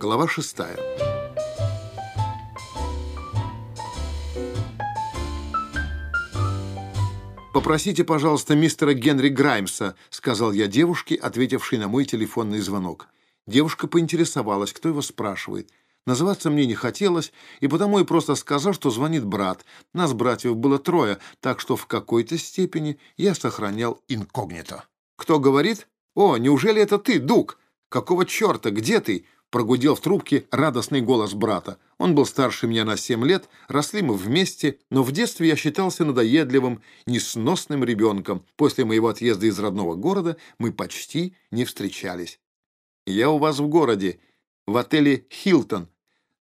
Глава шестая. «Попросите, пожалуйста, мистера Генри Граймса», — сказал я девушке, ответившей на мой телефонный звонок. Девушка поинтересовалась, кто его спрашивает. Называться мне не хотелось, и потому я просто сказал, что звонит брат. Нас, братьев, было трое, так что в какой-то степени я сохранял инкогнито. «Кто говорит? О, неужели это ты, Дуг? Какого черта? Где ты?» Прогудел в трубке радостный голос брата. Он был старше меня на семь лет, росли мы вместе, но в детстве я считался надоедливым, несносным ребенком. После моего отъезда из родного города мы почти не встречались. «Я у вас в городе, в отеле «Хилтон».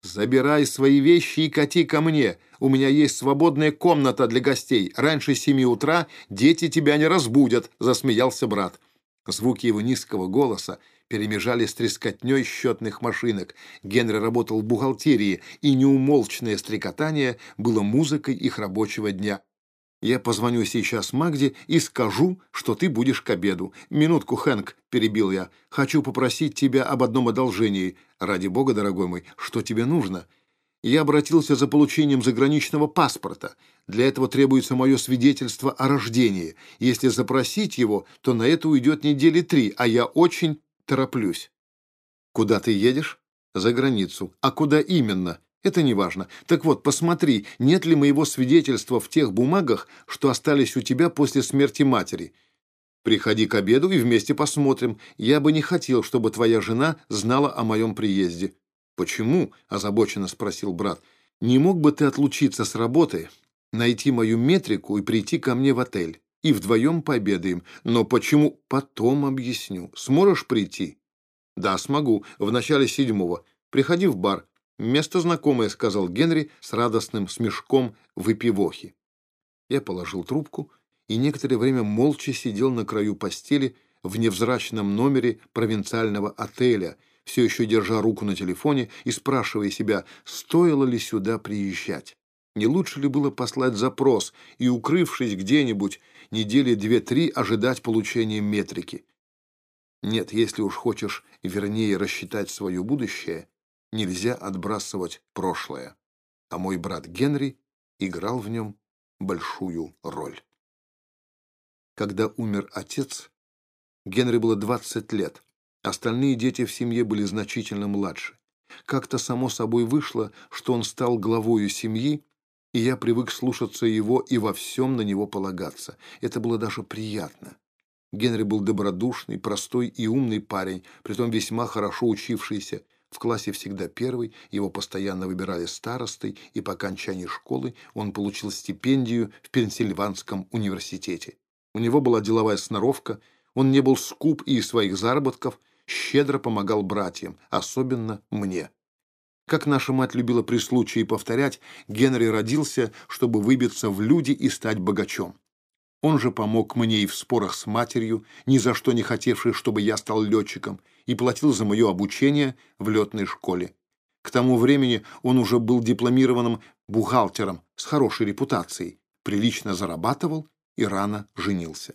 Забирай свои вещи и кати ко мне. У меня есть свободная комната для гостей. Раньше семи утра дети тебя не разбудят», — засмеялся брат. Звуки его низкого голоса перемежались с трескотней счетных машинок. Генри работал в бухгалтерии, и неумолчное стрекотание было музыкой их рабочего дня. «Я позвоню сейчас Магде и скажу, что ты будешь к обеду. Минутку, Хэнк», — перебил я. «Хочу попросить тебя об одном одолжении. Ради бога, дорогой мой, что тебе нужно?» Я обратился за получением заграничного паспорта. Для этого требуется мое свидетельство о рождении. Если запросить его, то на это уйдет недели три, а я очень тороплюсь. Куда ты едешь? За границу. А куда именно? Это не важно. Так вот, посмотри, нет ли моего свидетельства в тех бумагах, что остались у тебя после смерти матери. Приходи к обеду и вместе посмотрим. Я бы не хотел, чтобы твоя жена знала о моем приезде. Почему? озабоченно спросил брат. Не мог бы ты отлучиться с работы, найти мою метрику и прийти ко мне в отель? И вдвоем пообедаем. Но почему? Потом объясню. Сможешь прийти? Да, смогу. В начале седьмого. Приходи в бар. Место знакомое, сказал Генри с радостным смешком выпивохи. Я положил трубку и некоторое время молча сидел на краю постели в невзрачном номере провинциального отеля, все еще держа руку на телефоне и спрашивая себя, стоило ли сюда приезжать. Не лучше ли было послать запрос и, укрывшись где-нибудь, недели две-три ожидать получения метрики? Нет, если уж хочешь вернее рассчитать свое будущее, нельзя отбрасывать прошлое. А мой брат Генри играл в нем большую роль. Когда умер отец, Генри было 20 лет, остальные дети в семье были значительно младше. Как-то само собой вышло, что он стал главою семьи, и я привык слушаться его и во всем на него полагаться. Это было даже приятно. Генри был добродушный, простой и умный парень, притом весьма хорошо учившийся. В классе всегда первый, его постоянно выбирали старостой, и по окончании школы он получил стипендию в Пенсильванском университете. У него была деловая сноровка, он не был скуп и из своих заработков щедро помогал братьям, особенно мне. Как наша мать любила при случае повторять, Генри родился, чтобы выбиться в люди и стать богачом. Он же помог мне и в спорах с матерью, ни за что не хотевшей, чтобы я стал летчиком, и платил за мое обучение в летной школе. К тому времени он уже был дипломированным бухгалтером с хорошей репутацией, прилично зарабатывал и рано женился.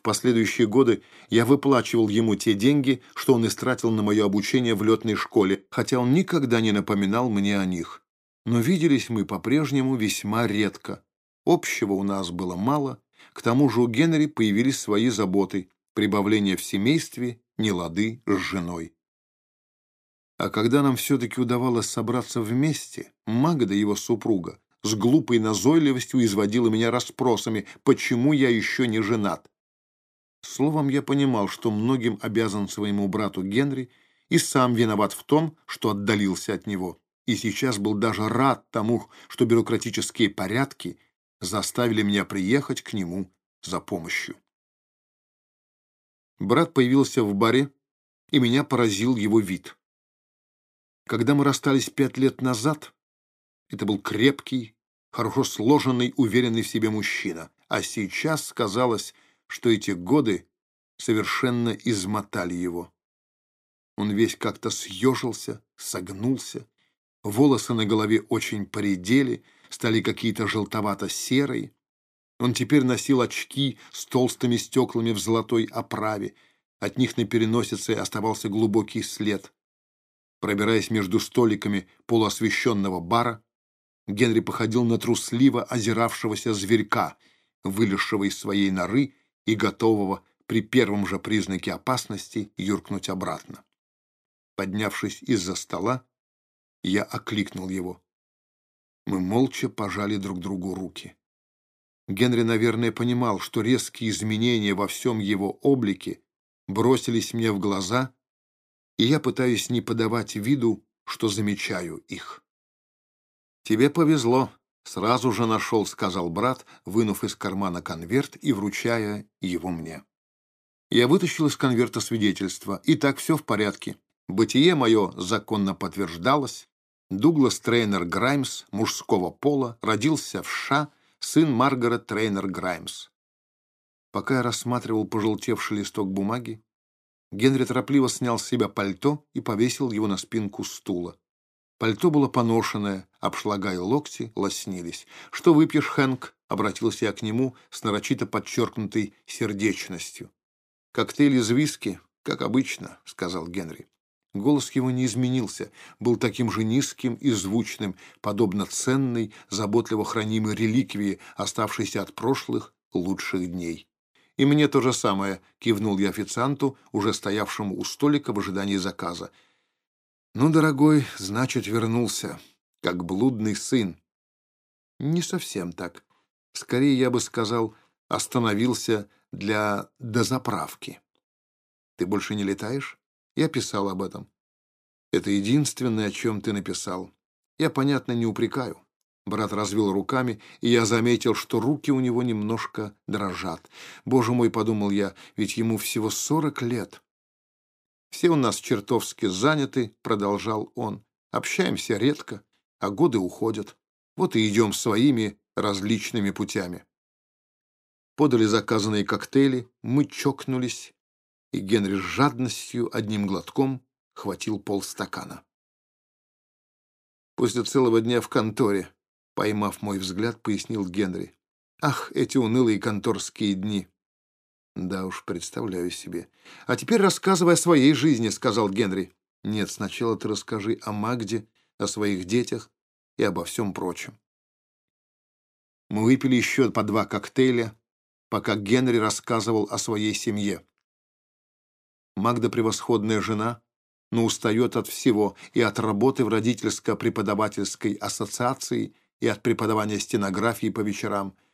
В последующие годы я выплачивал ему те деньги, что он истратил на мое обучение в летной школе, хотя он никогда не напоминал мне о них. Но виделись мы по-прежнему весьма редко. Общего у нас было мало, к тому же у Генри появились свои заботы, прибавление в семействе, нелады с женой. А когда нам все-таки удавалось собраться вместе, Магда, его супруга, с глупой назойливостью изводила меня расспросами, почему я еще не женат. Словом, я понимал, что многим обязан своему брату Генри и сам виноват в том, что отдалился от него. И сейчас был даже рад тому, что бюрократические порядки заставили меня приехать к нему за помощью. Брат появился в баре, и меня поразил его вид. Когда мы расстались пять лет назад, это был крепкий, хорошо сложенный, уверенный в себе мужчина, а сейчас казалось, что эти годы совершенно измотали его. Он весь как-то съежился, согнулся, волосы на голове очень поредели, стали какие-то желтовато-серые. Он теперь носил очки с толстыми стеклами в золотой оправе, от них на переносице оставался глубокий след. Пробираясь между столиками полуосвещенного бара, Генри походил на трусливо озиравшегося зверька, вылезшего из своей норы и готового при первом же признаке опасности юркнуть обратно. Поднявшись из-за стола, я окликнул его. Мы молча пожали друг другу руки. Генри, наверное, понимал, что резкие изменения во всем его облике бросились мне в глаза, и я пытаюсь не подавать виду, что замечаю их. «Тебе повезло», — сразу же нашел, — сказал брат, вынув из кармана конверт и вручая его мне. Я вытащил из конверта свидетельство, и так все в порядке. Бытие мое законно подтверждалось. Дуглас Трейнер Граймс, мужского пола, родился в США, сын Маргарет Трейнер Граймс. Пока я рассматривал пожелтевший листок бумаги, Генри торопливо снял с себя пальто и повесил его на спинку стула. Пальто было поношенное, обшлага локти лоснились. «Что выпьешь, Хэнк?» — обратился я к нему с нарочито подчеркнутой сердечностью. «Коктейль из виски, как обычно», — сказал Генри. Голос его не изменился, был таким же низким и звучным, подобно ценной, заботливо хранимой реликвии, оставшейся от прошлых лучших дней. «И мне то же самое», — кивнул я официанту, уже стоявшему у столика в ожидании заказа. «Ну, дорогой, значит, вернулся, как блудный сын». «Не совсем так. Скорее, я бы сказал, остановился для дозаправки». «Ты больше не летаешь?» «Я писал об этом». «Это единственное, о чем ты написал. Я, понятно, не упрекаю». Брат развел руками, и я заметил, что руки у него немножко дрожат. «Боже мой», — подумал я, — «ведь ему всего сорок лет». «Все у нас чертовски заняты», — продолжал он. «Общаемся редко, а годы уходят. Вот и идем своими различными путями». Подали заказанные коктейли, мы чокнулись, и Генри с жадностью одним глотком хватил полстакана. После целого дня в конторе, поймав мой взгляд, пояснил Генри. «Ах, эти унылые конторские дни!» Да уж, представляю себе. А теперь рассказывай о своей жизни, сказал Генри. Нет, сначала ты расскажи о Магде, о своих детях и обо всем прочем. Мы выпили еще по два коктейля, пока Генри рассказывал о своей семье. Магда превосходная жена, но устает от всего, и от работы в родительско-преподавательской ассоциации, и от преподавания стенографии по вечерам –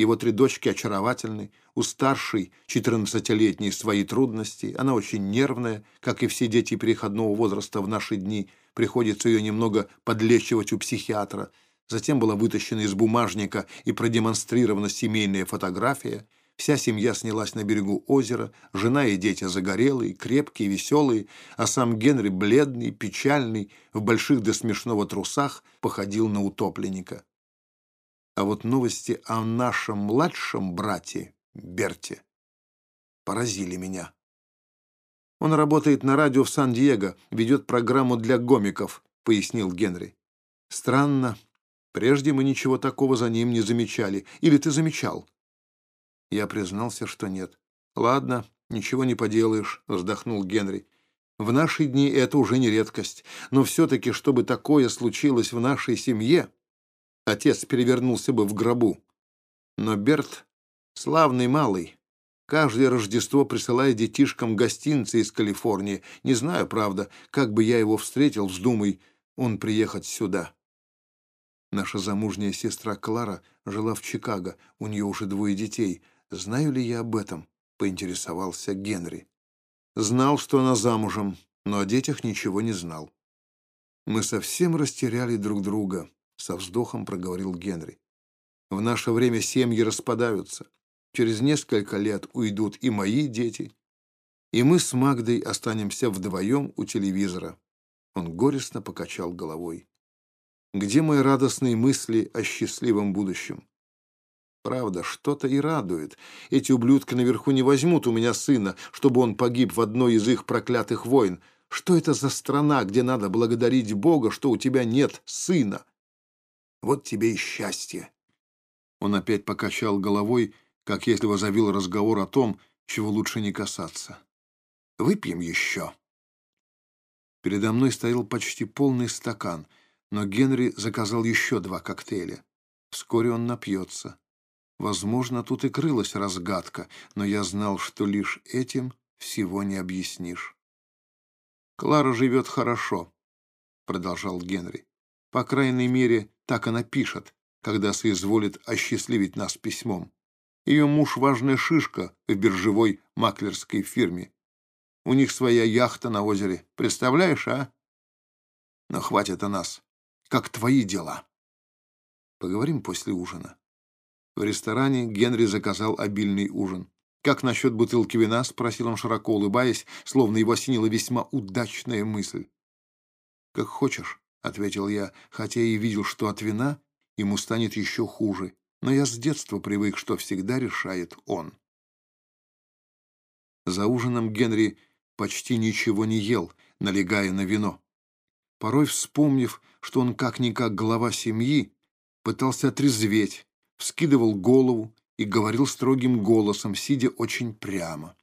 его три дочки очаровательны, у старшей, 14-летней, свои трудности. Она очень нервная, как и все дети переходного возраста в наши дни. Приходится ее немного подлечивать у психиатра. Затем была вытащена из бумажника и продемонстрирована семейная фотография. Вся семья снялась на берегу озера, жена и дети загорелые, крепкие, веселые, а сам Генри, бледный, печальный, в больших до смешного трусах, походил на утопленника. А вот новости о нашем младшем брате Берте поразили меня. Он работает на радио в Сан-Диего, ведет программу для гомиков, пояснил Генри. Странно. Прежде мы ничего такого за ним не замечали. Или ты замечал? Я признался, что нет. Ладно, ничего не поделаешь, вздохнул Генри. В наши дни это уже не редкость. Но все-таки, чтобы такое случилось в нашей семье, отец перевернулся бы в гробу. Но Берт — славный малый. Каждое Рождество присылает детишкам гостинцы из Калифорнии. Не знаю, правда, как бы я его встретил, вздумай он приехать сюда. Наша замужняя сестра Клара жила в Чикаго, у нее уже двое детей. Знаю ли я об этом? Поинтересовался Генри. Знал, что она замужем, но о детях ничего не знал. Мы совсем растеряли друг друга. — со вздохом проговорил Генри. «В наше время семьи распадаются. Через несколько лет уйдут и мои дети, и мы с Магдой останемся вдвоем у телевизора». Он горестно покачал головой. «Где мои радостные мысли о счастливом будущем?» Правда, что-то и радует. Эти ублюдки наверху не возьмут у меня сына, чтобы он погиб в одной из их проклятых войн. Что это за страна, где надо благодарить Бога, что у тебя нет сына? Вот тебе и счастье. Он опять покачал головой, как если возовил разговор о том, чего лучше не касаться. Выпьем еще. Передо мной стоял почти полный стакан, но Генри заказал еще два коктейля. Вскоре он напьется. Возможно, тут и крылась разгадка, но я знал, что лишь этим всего не объяснишь. «Клара живет хорошо», — продолжал Генри. «По крайней мере, так она пишет, когда соизволит осчастливить нас письмом. Ее муж — важная шишка в биржевой маклерской фирме. У них своя яхта на озере. Представляешь, а? Но хватит о нас. Как твои дела? Поговорим после ужина. В ресторане Генри заказал обильный ужин. «Как насчет бутылки вина?» — спросил он, широко улыбаясь, словно его осенила весьма удачная мысль. «Как хочешь», — ответил я, хотя и видел, что от вина ему станет еще хуже, но я с детства привык, что всегда решает он. За ужином Генри почти ничего не ел, налегая на вино. Порой, вспомнив, что он как-никак глава семьи, пытался отрезветь, вскидывал голову и говорил строгим голосом, сидя очень прямо.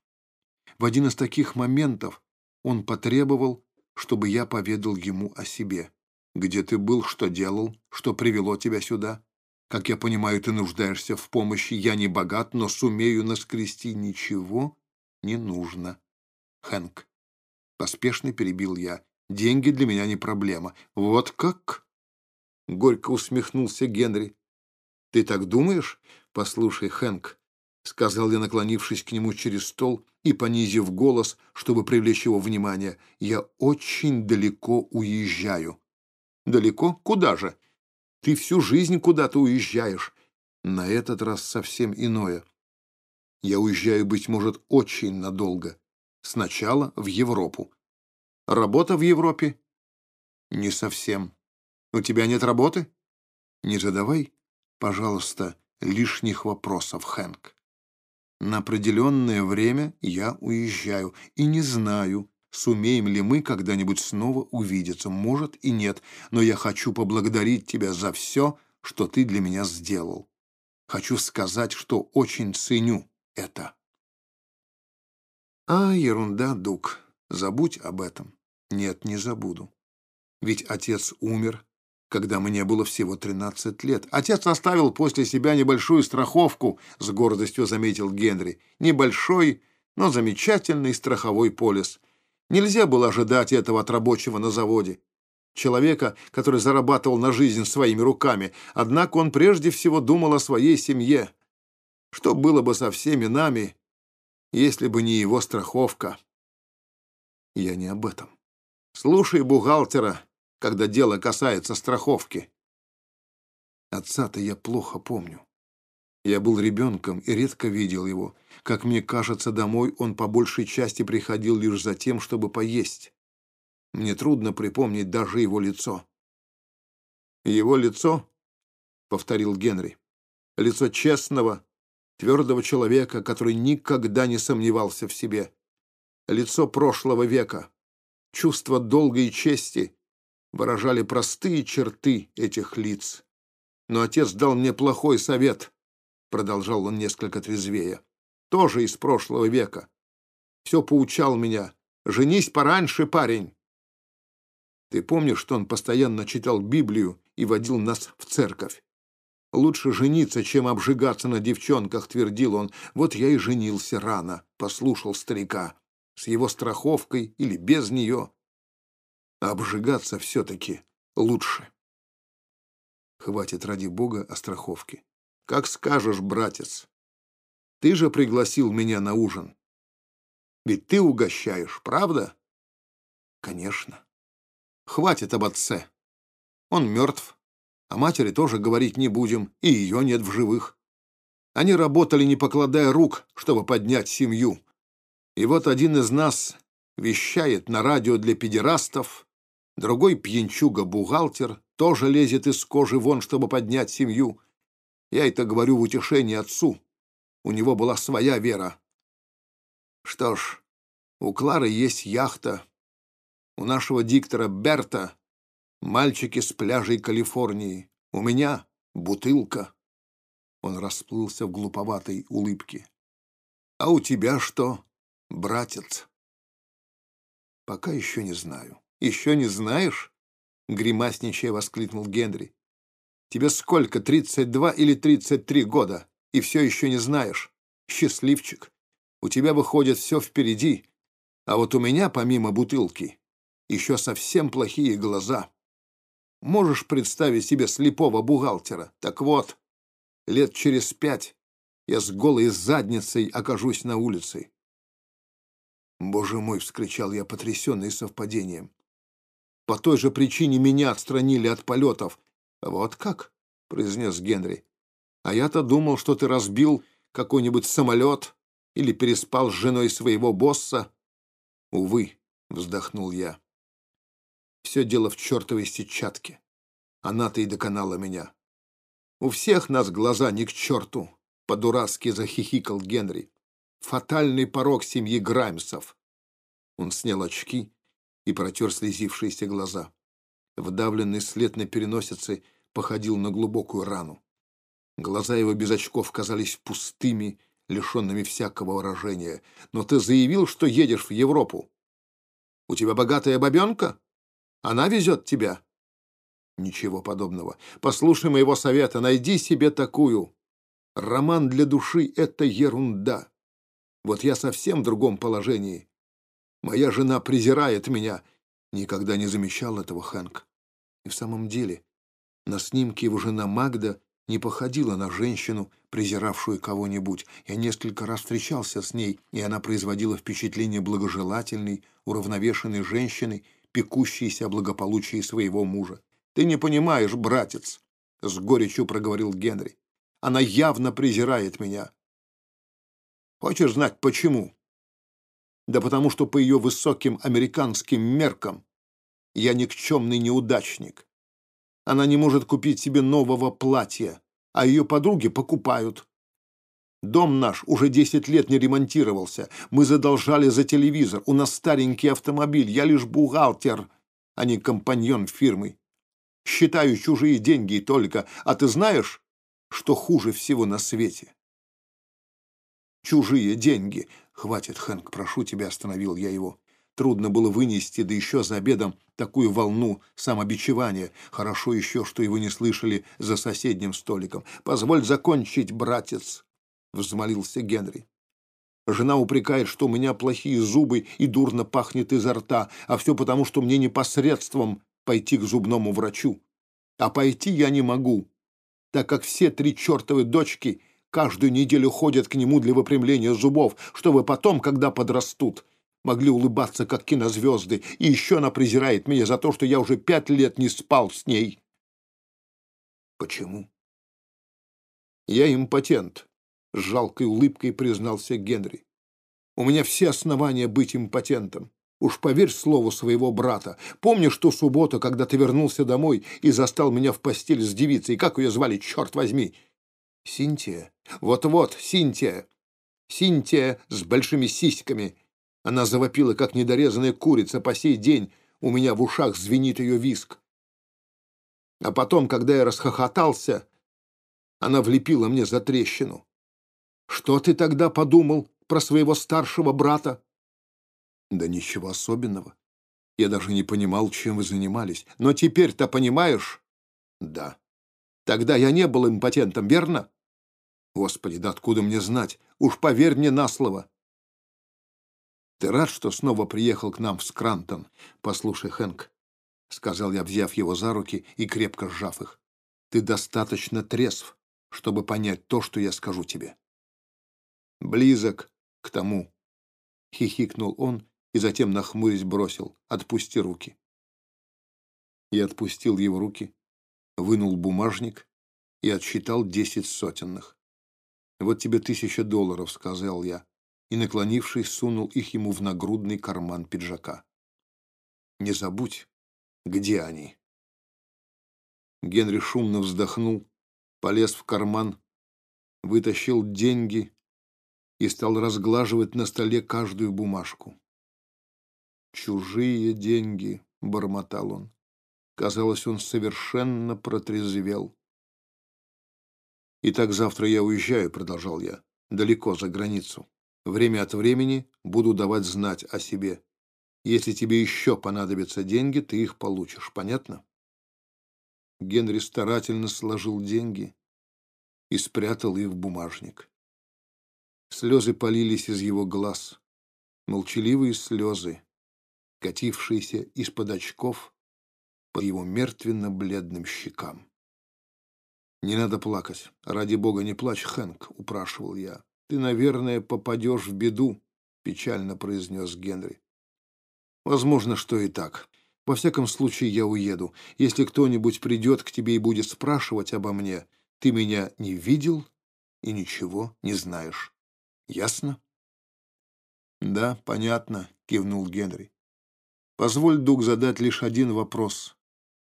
В один из таких моментов он потребовал, чтобы я поведал ему о себе. «Где ты был, что делал, что привело тебя сюда? Как я понимаю, ты нуждаешься в помощи, я не богат, но сумею наскрести ничего не нужно. Хэнк. Поспешно перебил я. Деньги для меня не проблема. Вот как? Горько усмехнулся Генри. Ты так думаешь? Послушай, Хэнк, сказал я, наклонившись к нему через стол и понизив голос, чтобы привлечь его внимание. Я очень далеко уезжаю. Далеко? Куда же? Ты всю жизнь куда-то уезжаешь. На этот раз совсем иное. Я уезжаю, быть может, очень надолго. Сначала в Европу. Работа в Европе? Не совсем. У тебя нет работы? Не задавай, пожалуйста, лишних вопросов, Хэнк. На определенное время я уезжаю и не знаю, сумеем ли мы когда-нибудь снова увидеться. Может и нет, но я хочу поблагодарить тебя за все, что ты для меня сделал. Хочу сказать, что очень ценю это. А, ерунда, Дук, забудь об этом. Нет, не забуду. Ведь отец умер, когда мне было всего 13 лет. Отец оставил после себя небольшую страховку, с гордостью заметил Генри. Небольшой, но замечательный страховой полис. Нельзя было ожидать этого от рабочего на заводе. Человека, который зарабатывал на жизнь своими руками. Однако он прежде всего думал о своей семье. Что было бы со всеми нами, если бы не его страховка? Я не об этом. Слушай бухгалтера, когда дело касается страховки. Отца-то я плохо помню. Я был ребенком и редко видел его. Как мне кажется, домой он по большей части приходил лишь за тем, чтобы поесть. Мне трудно припомнить даже его лицо. «Его лицо?» — повторил Генри. «Лицо честного, твердого человека, который никогда не сомневался в себе. Лицо прошлого века, чувство долга и чести выражали простые черты этих лиц. Но отец дал мне плохой совет, продолжал он несколько трезвее, тоже из прошлого века. Все поучал меня. Женись пораньше, парень. Ты помнишь, что он постоянно читал Библию и водил нас в церковь? Лучше жениться, чем обжигаться на девчонках, твердил он. Вот я и женился рано, послушал старика. С его страховкой или без нее. Обжигаться все-таки лучше. Хватит ради бога о страховке. Как скажешь, братец. Ты же пригласил меня на ужин. Ведь ты угощаешь, правда? Конечно. Хватит об отце. Он мертв. О матери тоже говорить не будем, и ее нет в живых. Они работали, не покладая рук, чтобы поднять семью. И вот один из нас вещает на радио для педерастов, другой пьянчуга-бухгалтер тоже лезет из кожи вон, чтобы поднять семью. Я это говорю в утешении отцу. У него была своя вера. Что ж, у Клары есть яхта. У нашего диктора Берта Мальчики с пляжей Калифорнии. У меня бутылка. Он расплылся в глуповатой улыбке. А у тебя что, братец? Пока еще не знаю. Еще не знаешь?» — гримасничая воскликнул Генри. «Тебе сколько, 32 или 33 года, и все еще не знаешь? Счастливчик. У тебя выходит все впереди, а вот у меня, помимо бутылки, еще совсем плохие глаза. Можешь представить себе слепого бухгалтера? Так вот, лет через пять я с голой задницей окажусь на улице. «Боже мой!» — вскричал я, потрясенный совпадением. «По той же причине меня отстранили от полетов». «Вот как?» — произнес Генри. «А я-то думал, что ты разбил какой-нибудь самолет или переспал с женой своего босса». «Увы», — вздохнул я. «Все дело в чертовой сетчатке. Она-то и доконала меня. У всех нас глаза ни к черту», — по-дурацки захихикал Генри. Фатальный порог семьи Граймсов. Он снял очки и протер слезившиеся глаза. Вдавленный след на переносице походил на глубокую рану. Глаза его без очков казались пустыми, лишенными всякого выражения. «Но ты заявил, что едешь в Европу. У тебя богатая бабенка? Она везет тебя?» «Ничего подобного. Послушай моего совета, найди себе такую. Роман для души — это ерунда. Вот я совсем в другом положении. Моя жена презирает меня. Никогда не замечал этого Хэнк. И в самом деле, на снимке его жена Магда не походила на женщину, презиравшую кого-нибудь. Я несколько раз встречался с ней, и она производила впечатление благожелательной, уравновешенной женщины, пекущейся о благополучии своего мужа. «Ты не понимаешь, братец», — с горечью проговорил Генри. «Она явно презирает меня. Хочешь знать, почему? Да потому что по ее высоким американским меркам я никчемный неудачник. Она не может купить себе нового платья, а ее подруги покупают. Дом наш уже десять лет не ремонтировался. Мы задолжали за телевизор. У нас старенький автомобиль. Я лишь бухгалтер, а не компаньон фирмы. Считаю чужие деньги только. А ты знаешь, что хуже всего на свете? чужие деньги. Хватит, Хэнк, прошу тебя, остановил я его. Трудно было вынести, да еще за обедом, такую волну самобичевания. Хорошо еще, что его не слышали за соседним столиком. «Позволь закончить, братец!» — взмолился Генри. Жена упрекает, что у меня плохие зубы и дурно пахнет изо рта, а все потому, что мне непосредством пойти к зубному врачу. А пойти я не могу, так как все три чертовы дочки каждую неделю ходят к нему для выпрямления зубов, чтобы потом, когда подрастут, могли улыбаться, как кинозвезды, и еще она презирает меня за то, что я уже пять лет не спал с ней. Почему? Я импотент, — с жалкой улыбкой признался Генри. У меня все основания быть импотентом. Уж поверь слову своего брата. Помнишь ту субботу, когда ты вернулся домой и застал меня в постели с девицей? Как ее звали, черт возьми? Синтия? Вот-вот, Синтия. Синтия с большими сиськами. Она завопила, как недорезанная курица по сей день. У меня в ушах звенит ее виск. А потом, когда я расхохотался, она влепила мне за трещину. Что ты тогда подумал про своего старшего брата? Да ничего особенного. Я даже не понимал, чем вы занимались. Но теперь-то понимаешь? Да. Тогда я не был импотентом, верно? Господи, да откуда мне знать? Уж поверь мне на слово. Ты рад, что снова приехал к нам в Скрантон? Послушай, Хэнк, — сказал я, взяв его за руки и крепко сжав их, — ты достаточно трезв, чтобы понять то, что я скажу тебе. Близок к тому, — хихикнул он и затем, нахмурясь, бросил, — отпусти руки. Я отпустил его руки, вынул бумажник и отсчитал десять сотенных. «Вот тебе тысяча долларов», — сказал я, и, наклонившись, сунул их ему в нагрудный карман пиджака. «Не забудь, где они?» Генри шумно вздохнул, полез в карман, вытащил деньги и стал разглаживать на столе каждую бумажку. «Чужие деньги», — бормотал он. Казалось, он совершенно протрезвел. «Итак, завтра я уезжаю», — продолжал я, — «далеко за границу. Время от времени буду давать знать о себе. Если тебе еще понадобятся деньги, ты их получишь. Понятно? Генри старательно сложил деньги и спрятал их в бумажник. Слезы полились из его глаз, молчаливые слезы, катившиеся из-под очков по его мертвенно-бледным щекам. «Не надо плакать. Ради бога, не плачь, Хэнк», — упрашивал я. «Ты, наверное, попадешь в беду», — печально произнес Генри. «Возможно, что и так. Во всяком случае, я уеду. Если кто-нибудь придет к тебе и будет спрашивать обо мне, ты меня не видел и ничего не знаешь. Ясно?» «Да, понятно», — кивнул Генри. «Позволь, Дуг, задать лишь один вопрос.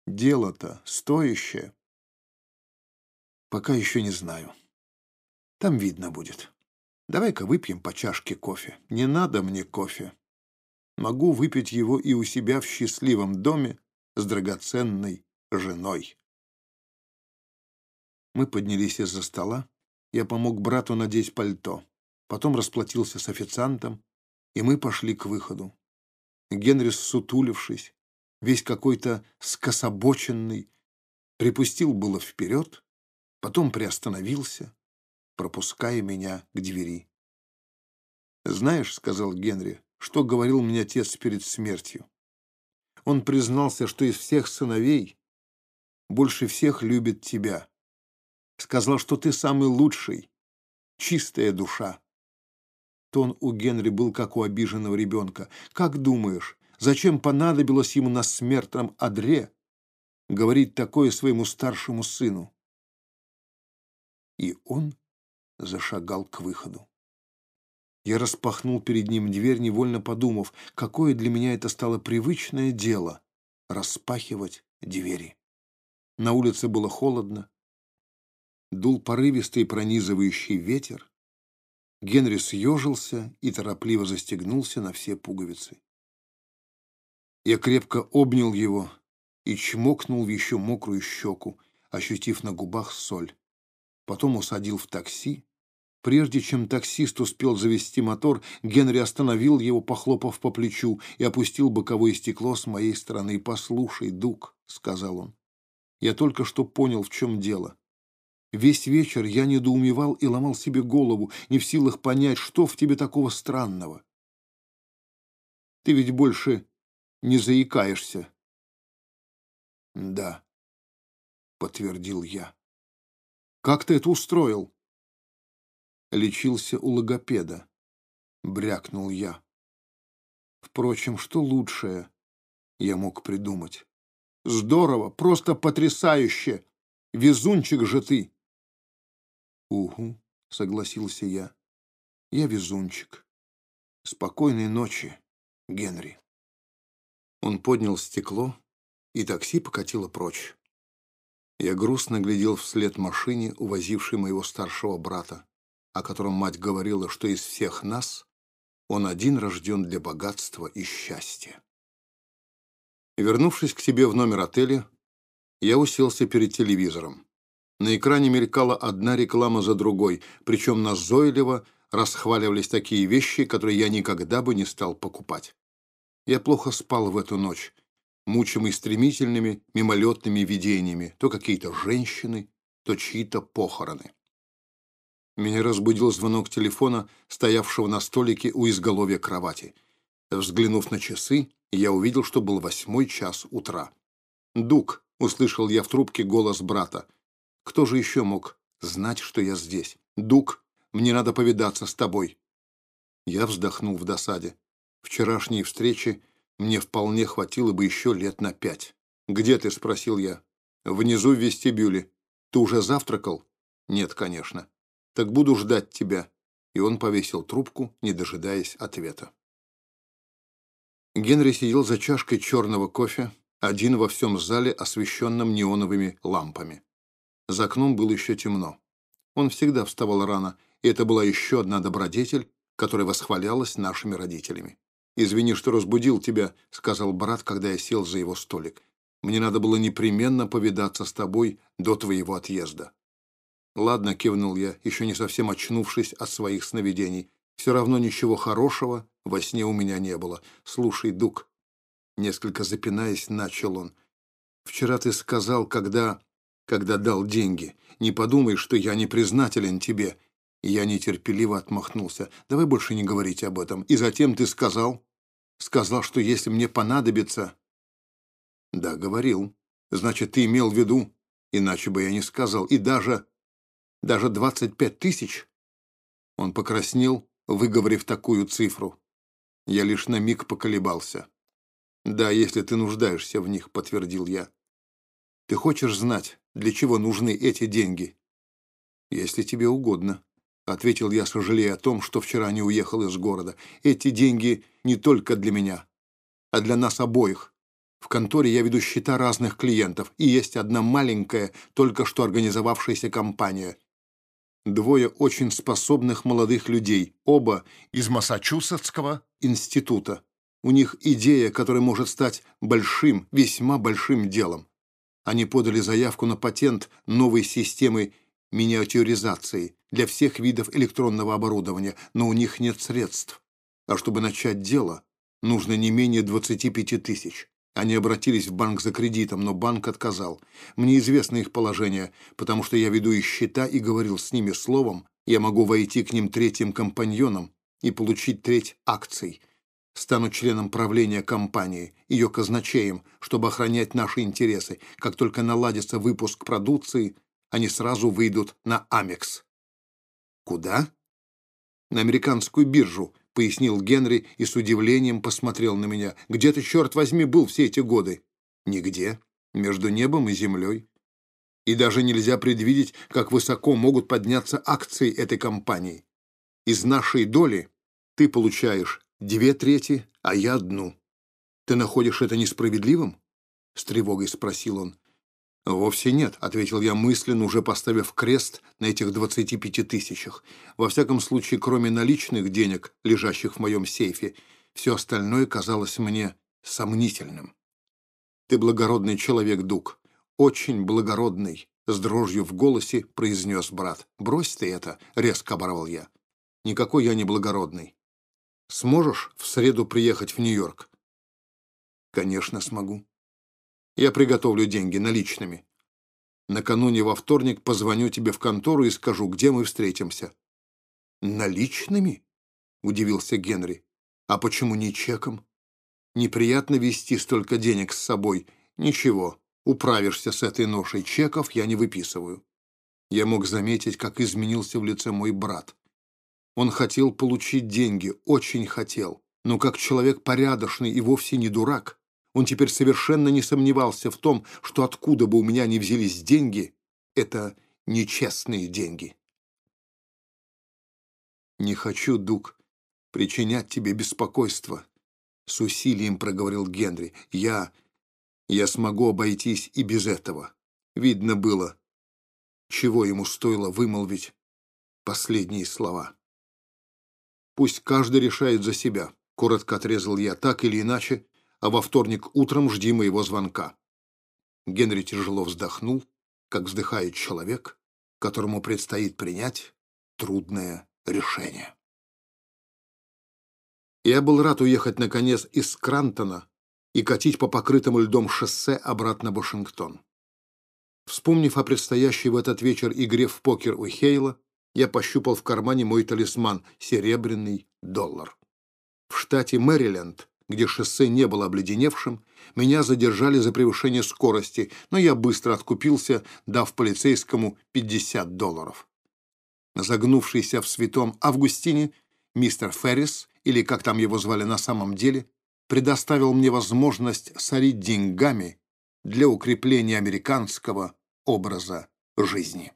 Дело-то стоящее?» «Пока еще не знаю. Там видно будет. Давай-ка выпьем по чашке кофе. Не надо мне кофе могу выпить его и у себя в счастливом доме с драгоценной женой. Мы поднялись из-за стола. Я помог брату надеть пальто. Потом расплатился с официантом, и мы пошли к выходу. Генри, сутулившись, весь какой-то скособоченный, припустил было вперед, потом приостановился, пропуская меня к двери. «Знаешь, — сказал Генри, что говорил мне отец перед смертью. Он признался, что из всех сыновей больше всех любит тебя. Сказал, что ты самый лучший, чистая душа. Тон у Генри был как у обиженного ребенка. Как думаешь, зачем понадобилось ему на смертном одре говорить такое своему старшему сыну? И он зашагал к выходу. Я распахнул перед ним дверь, невольно подумав, какое для меня это стало привычное дело — распахивать двери. На улице было холодно. Дул порывистый пронизывающий ветер. Генри съежился и торопливо застегнулся на все пуговицы. Я крепко обнял его и чмокнул в еще мокрую щеку, ощутив на губах соль. Потом усадил в такси, Прежде чем таксист успел завести мотор, Генри остановил его, похлопав по плечу, и опустил боковое стекло с моей стороны. «Послушай, Дук», — сказал он, — «я только что понял, в чем дело. Весь вечер я недоумевал и ломал себе голову, не в силах понять, что в тебе такого странного. Ты ведь больше не заикаешься». «Да», — подтвердил я. «Как ты это устроил?» лечился у логопеда. Брякнул я. Впрочем, что лучшее я мог придумать? Здорово, просто потрясающе! Везунчик же ты! Угу, согласился я. Я везунчик. Спокойной ночи, Генри. Он поднял стекло, и такси покатило прочь. Я грустно глядел вслед машине, увозившей моего старшего брата о котором мать говорила, что из всех нас он один рожден для богатства и счастья. Вернувшись к себе в номер отеля, я уселся перед телевизором. На экране мелькала одна реклама за другой, причем назойливо расхваливались такие вещи, которые я никогда бы не стал покупать. Я плохо спал в эту ночь, мучимый стремительными мимолетными видениями, то какие-то женщины, то чьи-то похороны. Меня разбудил звонок телефона, стоявшего на столике у изголовья кровати. Взглянув на часы, я увидел, что был восьмой час утра. «Дук!» — услышал я в трубке голос брата. «Кто же еще мог знать, что я здесь? Дук, мне надо повидаться с тобой!» Я вздохнул в досаде. Вчерашней встречи мне вполне хватило бы еще лет на пять. «Где ты?» — спросил я. «Внизу в вестибюле. Ты уже завтракал?» «Нет, конечно». Так буду ждать тебя». И он повесил трубку, не дожидаясь ответа. Генри сидел за чашкой черного кофе, один во всем зале, освещенном неоновыми лампами. За окном было еще темно. Он всегда вставал рано, и это была еще одна добродетель, которая восхвалялась нашими родителями. «Извини, что разбудил тебя», — сказал брат, когда я сел за его столик. «Мне надо было непременно повидаться с тобой до твоего отъезда». «Ладно», — кивнул я, еще не совсем очнувшись от своих сновидений. «Все равно ничего хорошего во сне у меня не было. Слушай, Дук, Несколько запинаясь, начал он. «Вчера ты сказал, когда... когда дал деньги. Не подумай, что я не признателен тебе». Я нетерпеливо отмахнулся. «Давай больше не говорить об этом. И затем ты сказал...» «Сказал, что если мне понадобится...» «Да, говорил. Значит, ты имел в виду...» Иначе бы я не сказал. И даже... даже двадцать пять тысяч...» Он покраснел, выговорив такую цифру. Я лишь на миг поколебался. «Да, если ты нуждаешься в них», — подтвердил я. «Ты хочешь знать, для чего нужны эти деньги?» «Если тебе угодно», — ответил я, сожалея о том, что вчера не уехал из города. «Эти деньги не только для меня, а для нас обоих. В конторе я веду счета разных клиентов, и есть одна маленькая, только что организовавшаяся компания. Двое очень способных молодых людей, оба из Массачусетского института. У них идея, которая может стать большим, весьма большим делом. Они подали заявку на патент новой системы миниатюризации для всех видов электронного оборудования, но у них нет средств. А чтобы начать дело, нужно не менее 25 тысяч. Они обратились в банк за кредитом, но банк отказал. Мне известно их положение, потому что я веду их счета и говорил с ними словом, я могу войти к ним третьим компаньоном и получить треть акций. Стану членом правления компании, ее казначеем, чтобы охранять наши интересы. Как только наладится выпуск продукции, они сразу выйдут на Амекс. Куда? На американскую биржу, пояснил Генри и с удивлением посмотрел на меня. «Где ты, черт возьми, был все эти годы?» «Нигде. Между небом и землей. И даже нельзя предвидеть, как высоко могут подняться акции этой компании. Из нашей доли ты получаешь две трети, а я одну. Ты находишь это несправедливым?» С тревогой спросил он. «Вовсе нет», — ответил я мысленно, уже поставив крест на этих 25 тысячах. Во всяком случае, кроме наличных денег, лежащих в моем сейфе, все остальное казалось мне сомнительным. «Ты благородный человек, Дук, очень благородный», — с дрожью в голосе произнес брат. «Брось ты это», — резко оборвал я. «Никакой я не благородный. Сможешь в среду приехать в Нью-Йорк?» «Конечно, смогу», я приготовлю деньги наличными. Накануне во вторник позвоню тебе в контору и скажу, где мы встретимся». «Наличными?» — удивился Генри. «А почему не чеком? Неприятно вести столько денег с собой. Ничего, управишься с этой ношей. Чеков я не выписываю». Я мог заметить, как изменился в лице мой брат. Он хотел получить деньги, очень хотел, но как человек порядочный и вовсе не дурак, он теперь совершенно не сомневался в том, что откуда бы у меня ни взялись деньги, это нечестные деньги. «Не хочу, Дук, причинять тебе беспокойство», — с усилием проговорил Генри. «Я... я смогу обойтись и без этого». Видно было, чего ему стоило вымолвить последние слова. «Пусть каждый решает за себя», — коротко отрезал я, так или иначе, а во вторник утром жди моего звонка». Генри тяжело вздохнул, как вздыхает человек, которому предстоит принять трудное решение. Я был рад уехать, наконец, из Крантона и катить по покрытому льдом шоссе обратно в Вашингтон. Вспомнив о предстоящей в этот вечер игре в покер у Хейла, я пощупал в кармане мой талисман — серебряный доллар. В штате Мэриленд где шоссе не было обледеневшим, меня задержали за превышение скорости, но я быстро откупился, дав полицейскому 50 долларов. Загнувшийся в святом Августине, мистер Феррис, или как там его звали на самом деле, предоставил мне возможность сорить деньгами для укрепления американского образа жизни.